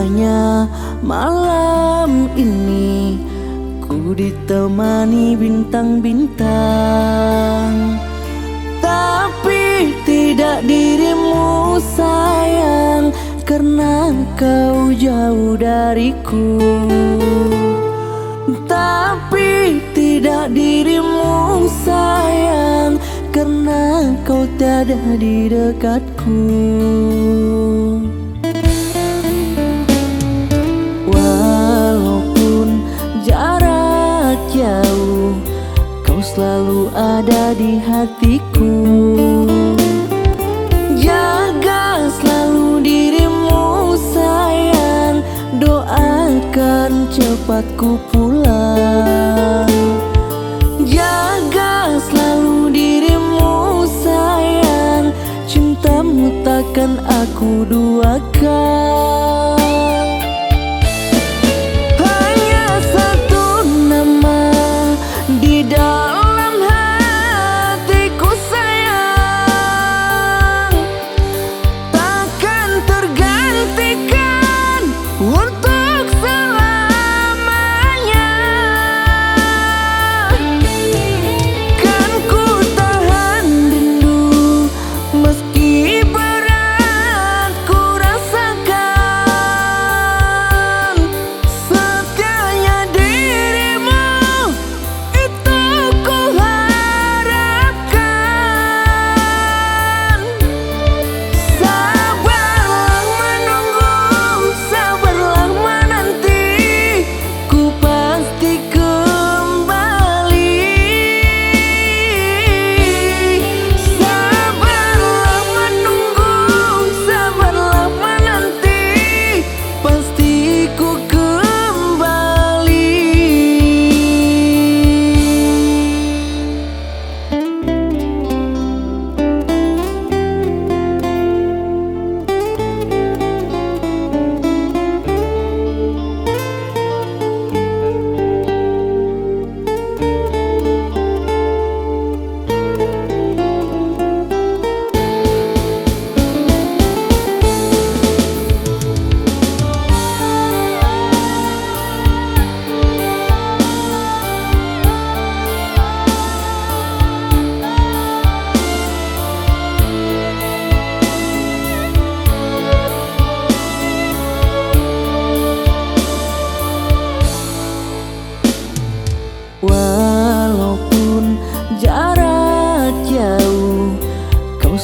Indahnya malam ini Ku ditemani bintang-bintang. Tapi tidak dirimu sayang Karena kau jauh dariku. Tapi tidak dirimu sayang Karena kau tiada di dekatku selalu ada di hatiku. Jaga selalu dirimu sayang. Doakan cepat ku pulang. Jaga selalu dirimu sayang. Cintamu takkan aku duakan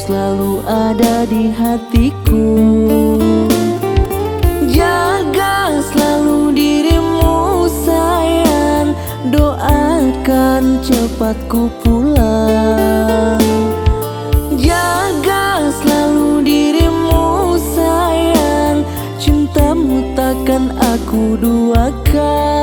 selalu ada di hatiku. Jaga selalu dirimu sayang. Doakan cepat ku pulang. Jaga selalu dirimu sayang. Cintamu takkan aku duakan